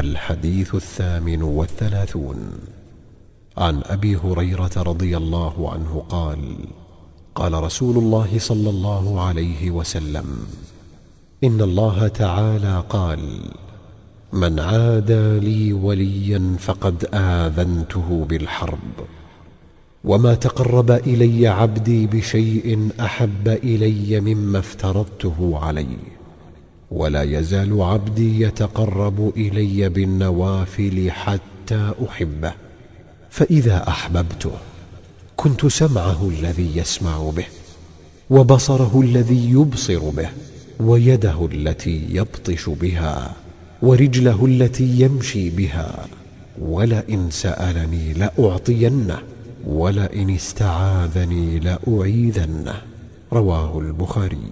الحديث الثامن والثلاثون. عن أبي هريرة رضي الله عنه قال قال رسول الله صلى الله عليه وسلم إن الله تعالى قال من عادى لي وليا فقد آذنته بالحرب وما تقرب إلي عبدي بشيء أحب إلي مما افترضته عليه. ولا يزال عبدي يتقرب إلي بالنوافل حتى أحبه. فإذا أحببته كنت سمعه الذي يسمع به وبصره الذي يبصر به ويده التي يبطش بها ورجله التي يمشي بها. ولئن سألني لأعطينه ولئن استعاذني لأعيذنه. رواه البخاري.